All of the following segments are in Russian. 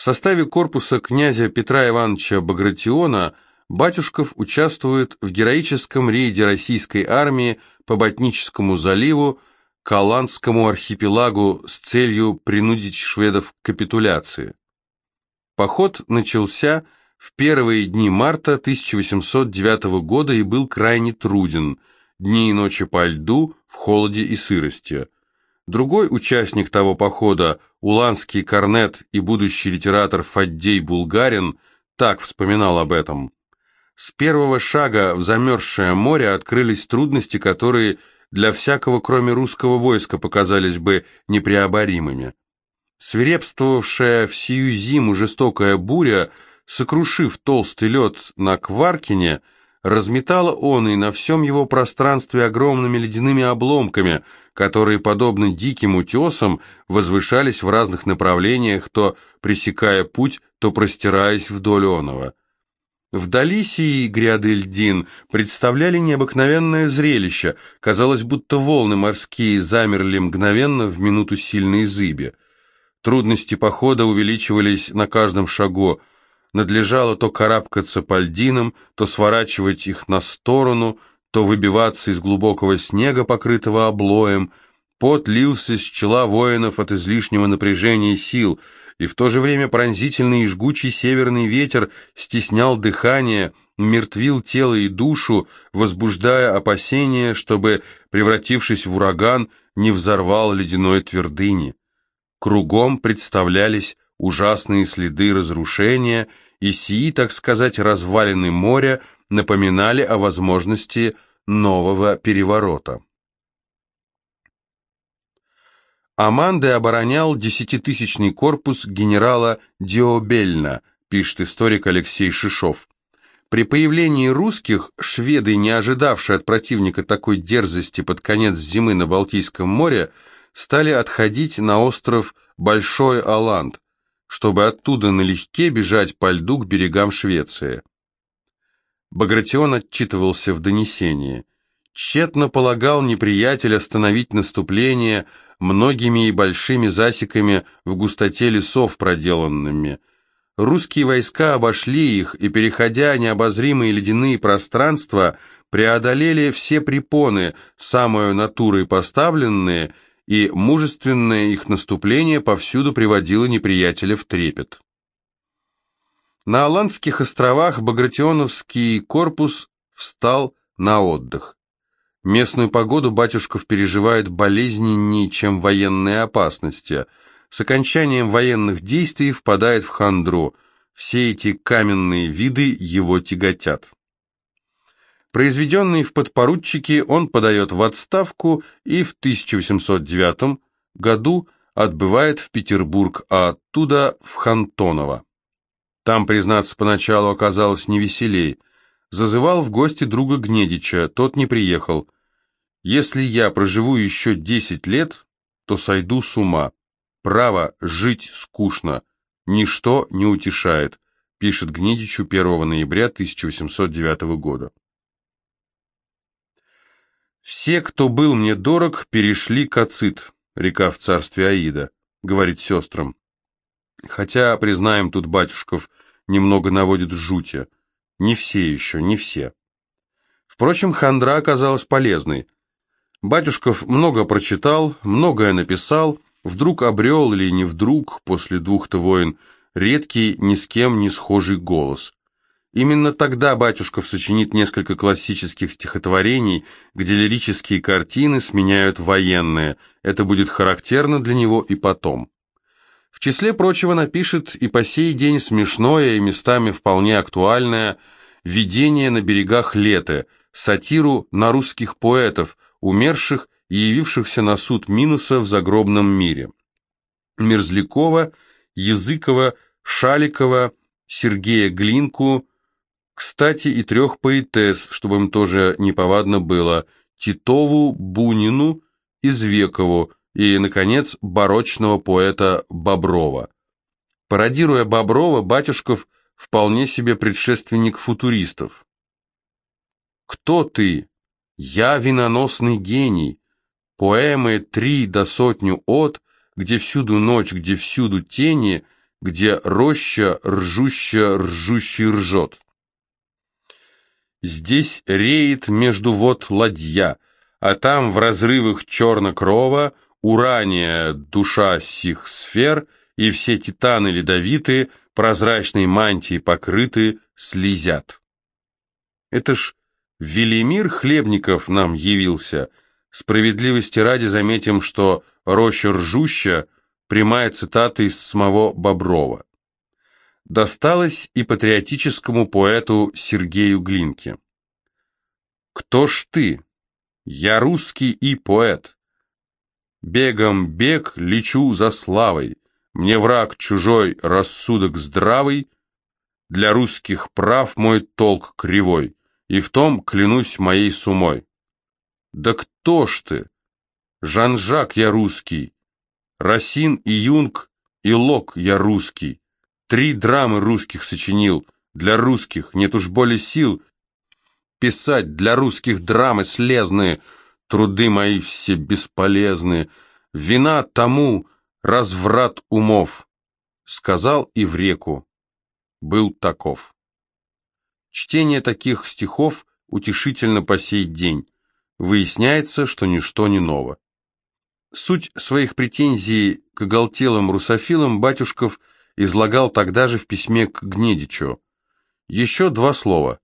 В составе корпуса князя Петра Ивановича Багратиона Батюшков участвует в героическом рейде российской армии по Ботническому заливу, Каландскому архипелагу с целью принудить шведов к капитуляции. Поход начался в первые дни марта 1809 года и был крайне труден, дни и ночи по льду, в холоде и сырости. Другой участник того похода, уланский корнет и будущий литератор Фаддей Булгарин, так вспоминал об этом. С первого шага в замерзшее море открылись трудности, которые для всякого, кроме русского войска, показались бы непреоборимыми. Свирепствовавшая в сию зиму жестокая буря, сокрушив толстый лед на Кваркине, разметала он и на всем его пространстве огромными ледяными обломками, которые, подобно диким утесам, возвышались в разных направлениях, то пресекая путь, то простираясь вдоль оного. Вдали сии гряды льдин представляли необыкновенное зрелище, казалось, будто волны морские замерли мгновенно в минуту сильной зыби. Трудности похода увеличивались на каждом шагу. Надлежало то карабкаться по льдинам, то сворачивать их на сторону, то выбиваться из глубокого снега, покрытого облоем. Пот лился с чела воинов от излишнего напряжения сил, и в то же время пронзительный и жгучий северный ветер стеснял дыхание, мертвил тело и душу, возбуждая опасения, чтобы, превратившись в ураган, не взорвал ледяной твердыни. Кругом представлялись ужасные следы разрушения, и сии, так сказать, развалины моря напоминали о возможности нового переворота. Аманды оборонял десятитысячный корпус генерала Диобельна, пишет историк Алексей Шишов. При появлении русских шведы, не ожидавшие от противника такой дерзости под конец зимы на Балтийском море, стали отходить на остров Большой Аланд, чтобы оттуда налегке бежать по льду к берегам Швеции. Багратион отчитывался в донесении. Тщетно полагал неприятель остановить наступление многими и большими засеками в густоте лесов проделанными. Русские войска обошли их и, переходя необозримые ледяные пространства, преодолели все препоны, самую натурой поставленные – и мужественное их наступление повсюду приводило неприятеля в трепет. На Аландских островах Багратионовский корпус встал на отдых. Местную погоду Батюшков переживает болезненнее, чем военные опасности. С окончанием военных действий впадает в хандру. Все эти каменные виды его тяготят. Произведенный в подпоручики, он подает в отставку и в 1809 году отбывает в Петербург, а оттуда в Хантоново. Там, признаться, поначалу оказалось невеселей. Зазывал в гости друга Гнедича, тот не приехал. «Если я проживу еще десять лет, то сойду с ума. Право, жить скучно. Ничто не утешает», пишет Гнедичу 1 ноября 1809 года. «Все, кто был мне дорог, перешли к Ацит, река в царстве Аида», — говорит сестрам. Хотя, признаем, тут батюшков немного наводит жути. Не все еще, не все. Впрочем, хандра оказалась полезной. Батюшков много прочитал, многое написал, вдруг обрел или не вдруг, после двух-то войн, редкий, ни с кем не схожий голос. Именно тогда Батюшков сочинит несколько классических стихотворений, где лирические картины сменяют военные. Это будет характерно для него и потом. В числе прочего напишет и по сей день смешное и местами вполне актуальное «Видение на берегах Леты», сатиру на русских поэтов, умерших и явившихся на суд Минуса в загробном мире. Мерзлякова, Языкова, Шаликова, Сергея Глинку – кстати, и трех поэтесс, чтобы им тоже неповадно было, Титову, Бунину, Извекову и, наконец, барочного поэта Боброва. Пародируя Боброва, Батюшков вполне себе предшественник футуристов. «Кто ты? Я виноносный гений. Поэмы три до сотню от, где всюду ночь, где всюду тени, где роща ржуща ржущий ржет. Здесь реет между вод ладья, а там в разрывах черно-крова урания душа сих сфер, и все титаны ледовитые прозрачной мантией покрыты, слезят. Это ж Велимир Хлебников нам явился. Справедливости ради заметим, что «Роща ржуща» — прямая цитата из самого Боброва. Досталось и патриотическому поэту Сергею Глинке. «Кто ж ты? Я русский и поэт. Бегом бег лечу за славой, мне враг чужой, рассудок здравый, для русских прав мой толк кривой, и в том клянусь моей сумой. Да кто ж ты? Жан-Жак я русский, Росин и Юнг и Лок я русский, три драмы русских сочинил, для русских нет уж более сил, писать. Для русских драмы слезные, труды мои все бесполезны, вина тому, разврат умов, сказал и в реку, был таков. Чтение таких стихов утешительно по сей день. Выясняется, что ничто не ново. Суть своих претензий к оголтелым русофилам Батюшков излагал тогда же в письме к Гнедичу. Еще два слова.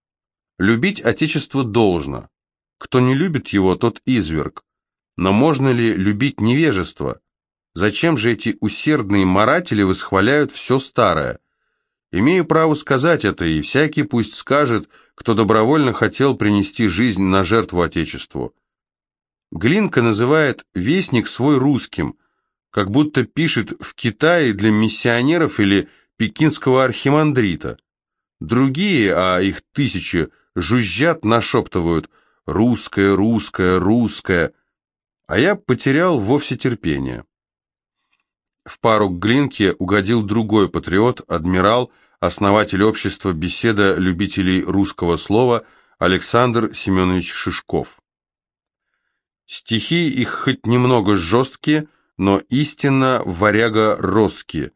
«Любить Отечество должно. Кто не любит его, тот изверг. Но можно ли любить невежество? Зачем же эти усердные моратели восхваляют все старое? Имею право сказать это, и всякий пусть скажет, кто добровольно хотел принести жизнь на жертву Отечеству. Глинка называет «вестник» свой русским, как будто пишет в Китае для миссионеров или пекинского архимандрита. Другие, а их тысячи, жужжат, нашептывают «русское, русское, русское», а я потерял вовсе терпение. В пару к Глинке угодил другой патриот, адмирал, основатель общества «Беседа любителей русского слова» Александр Семенович Шишков. Стихи их хоть немного жесткие, но истинно варяго-росские.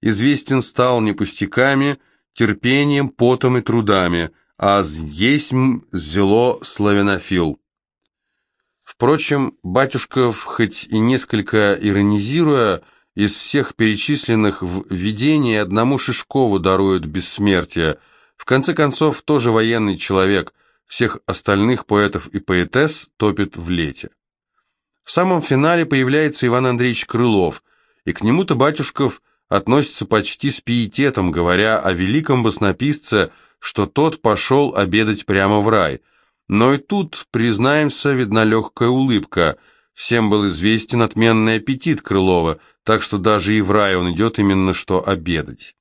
Известен стал не пустяками, терпением, потом и трудами, а есмь зело славянофил. Впрочем, Батюшков, хоть и несколько иронизируя, из всех перечисленных в видении одному Шишкову даруют бессмертие. В конце концов, тоже военный человек, всех остальных поэтов и поэтесс топит в лете. В самом финале появляется Иван Андреевич Крылов, и к нему-то Батюшков относится почти с пиететом, говоря о великом баснописце, что тот пошел обедать прямо в рай. Но и тут, признаемся, видна легкая улыбка. Всем был известен отменный аппетит Крылова – так что даже и в рай он идет именно что обедать.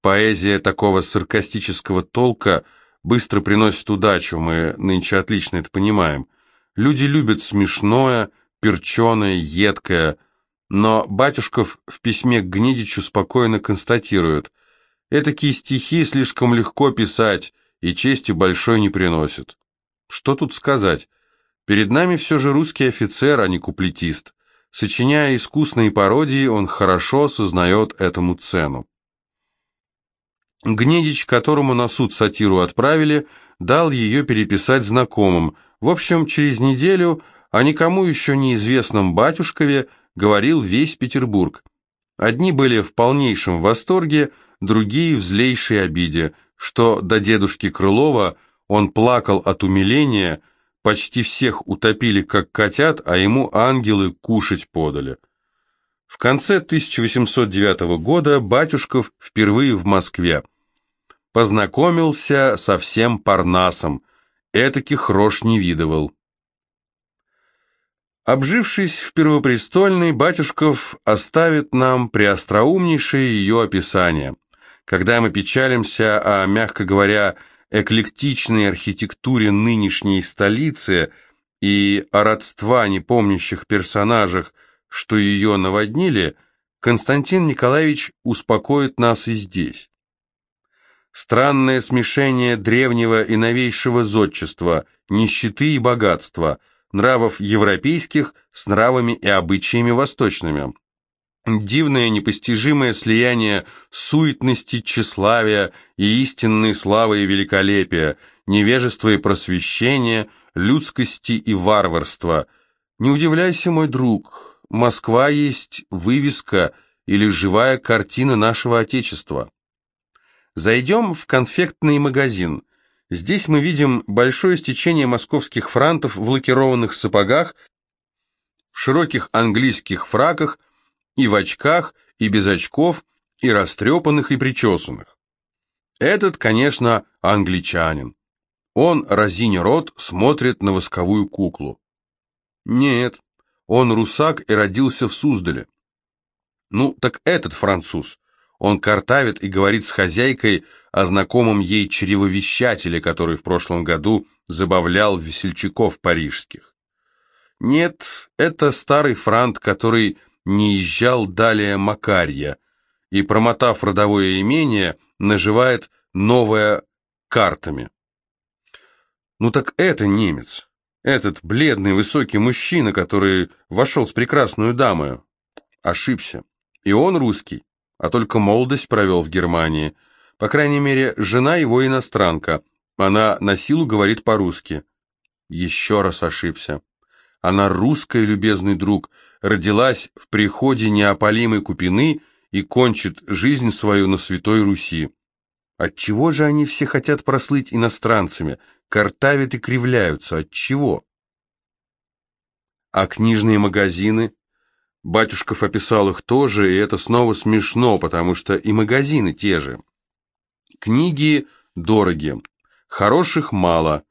Поэзия такого саркастического толка быстро приносит удачу, мы нынче отлично это понимаем. Люди любят смешное, перченое, едкое, но Батюшков в письме к Гнедичу спокойно констатирует, «Этакие стихи слишком легко писать и чести большой не приносят». Что тут сказать? Перед нами все же русский офицер, а не куплетист. Сочиняя искусные пародии, он хорошо сознает этому цену. Гнедич, которому на суд сатиру отправили, дал ее переписать знакомым. В общем, через неделю о никому еще неизвестном батюшкове говорил весь Петербург. Одни были в полнейшем восторге, другие в злейшей обиде, что до дедушки Крылова он плакал от умиления – Почти всех утопили как котят, а ему ангелы кушать подали. В конце 1809 года Батюшков впервые в Москве. Познакомился со всем Парнасом, этаких рож не видывал. Обжившись в Первопрестольной, Батюшков оставит нам преостроумнейшее ее описание. Когда мы печалимся о, мягко говоря, эклектичной архитектуре нынешней столицы и о родства непомнящих персонажах, что ее наводнили, Константин Николаевич успокоит нас и здесь. Странное смешение древнего и новейшего зодчества, нищеты и богатства, нравов европейских с нравами и обычаями восточными. Дивное непостижимое слияние суетности, тщеславия и истинной славы и великолепия, невежества и просвещения, людскости и варварства. Не удивляйся, мой друг, Москва есть вывеска или живая картина нашего Отечества. Зайдем в конфектный магазин. Здесь мы видим большое стечение московских франтов в лакированных сапогах, в широких английских фраках и в очках, и без очков, и растрепанных, и причесанных. Этот, конечно, англичанин. Он, разиня рот, смотрит на восковую куклу. Нет, он русак и родился в Суздале. Ну, так этот француз. Он картавит и говорит с хозяйкой о знакомом ей чревовещателе, который в прошлом году забавлял весельчаков парижских. Нет, это старый франт, который не езжал далее Макарья и, промотав родовое имение, наживает новое картами. Ну так это немец, этот бледный высокий мужчина, который вошел с прекрасную дамой. Ошибся. И он русский а только молодость провел в Германии. По крайней мере, жена его иностранка. Она на силу говорит по-русски. Еще раз ошибся. Она русская, любезный друг, родилась в приходе неопалимой Купины и кончит жизнь свою на Святой Руси. Отчего же они все хотят прослыть иностранцами, картавят и кривляются, отчего? А книжные магазины, Батюшков описал их тоже, и это снова смешно, потому что и магазины те же. Книги дороги, хороших мало,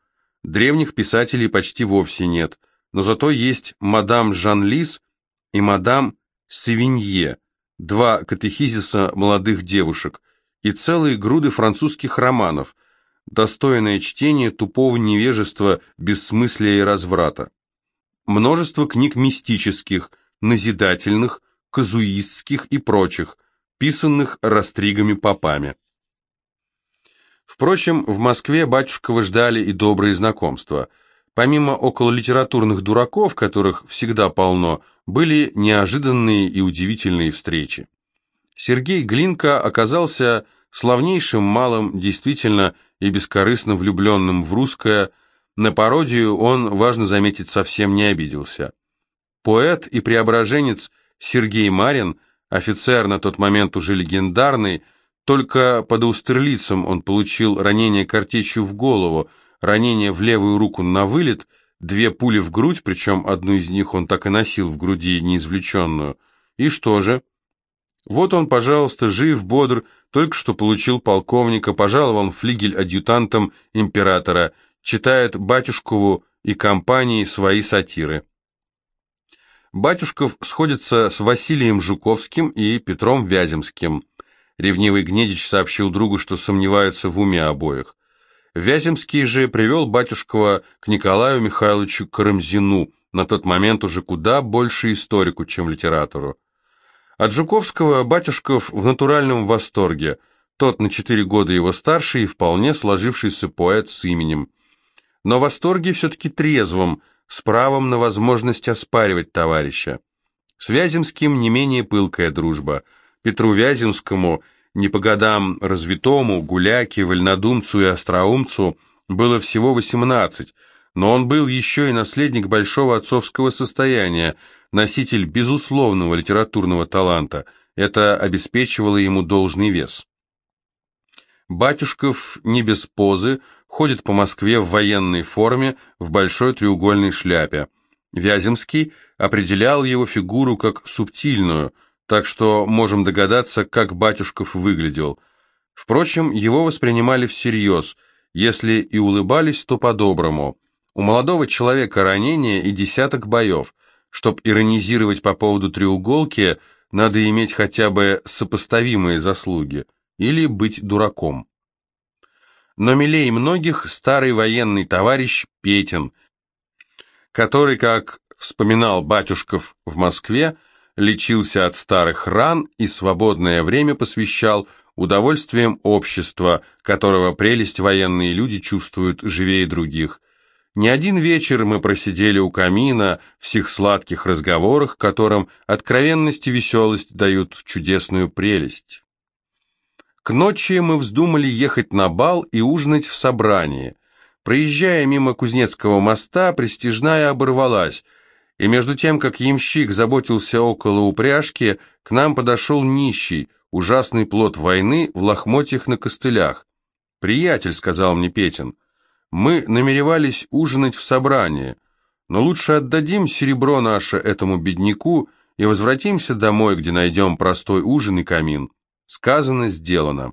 древних писателей почти вовсе нет, но зато есть мадам Жан-Лис и мадам Севинье, два катехизиса молодых девушек, и целые груды французских романов, достойное чтение тупого невежества, бессмыслия и разврата. Множество книг мистических – назидательных, казуистских и прочих, писанных растригами-попами. Впрочем, в Москве батюшкова ждали и добрые знакомства. Помимо окололитературных дураков, которых всегда полно, были неожиданные и удивительные встречи. Сергей Глинка оказался славнейшим малым, действительно и бескорыстно влюбленным в русское, на пародию он, важно заметить, совсем не обиделся. Поэт и преображенец Сергей Марин, офицер на тот момент уже легендарный, только под Аустерлицем он получил ранение картечью в голову, ранение в левую руку на вылет, две пули в грудь, причем одну из них он так и носил в груди неизвлеченную. И что же? Вот он, пожалуйста, жив, бодр, только что получил полковника, пожаловал флигель адъютантом императора, читает батюшкову и компании свои сатиры. Батюшков сходится с Василием Жуковским и Петром Вяземским. Ревнивый Гнедич сообщил другу, что сомневается в уме обоих. Вяземский же привел Батюшкова к Николаю Михайловичу Карамзину, на тот момент уже куда больше историку, чем литератору. От Жуковского Батюшков в натуральном восторге, тот на четыре года его старше и вполне сложившийся поэт с именем. Но восторге все-таки трезвым – с правом на возможность оспаривать товарища. С Вяземским не менее пылкая дружба. Петру Вяземскому, не по годам развитому, гуляке, вольнодумцу и остроумцу, было всего 18, но он был еще и наследник большого отцовского состояния, носитель безусловного литературного таланта. Это обеспечивало ему должный вес. Батюшков не без позы ходит по Москве в военной форме, в большой треугольной шляпе. Вяземский определял его фигуру как субтильную, так что можем догадаться, как Батюшков выглядел. Впрочем, его воспринимали всерьез, если и улыбались, то по-доброму. У молодого человека ранение и десяток боев. Чтоб иронизировать по поводу треуголки, надо иметь хотя бы сопоставимые заслуги или быть дураком но милей многих старый военный товарищ Петин, который, как вспоминал Батюшков в Москве, лечился от старых ран и свободное время посвящал удовольствием общества, которого прелесть военные люди чувствуют живее других. Не один вечер мы просидели у камина в сих сладких разговорах, которым откровенность и веселость дают чудесную прелесть. К ночи мы вздумали ехать на бал и ужинать в собрании. Проезжая мимо Кузнецкого моста, престижная оборвалась, и между тем, как ямщик заботился около упряжки, к нам подошел нищий, ужасный плод войны в лохмотьях на костылях. «Приятель», — сказал мне Петин, — мы намеревались ужинать в собрании, но лучше отдадим серебро наше этому бедняку и возвратимся домой, где найдем простой ужин и камин. Сказано, сделано.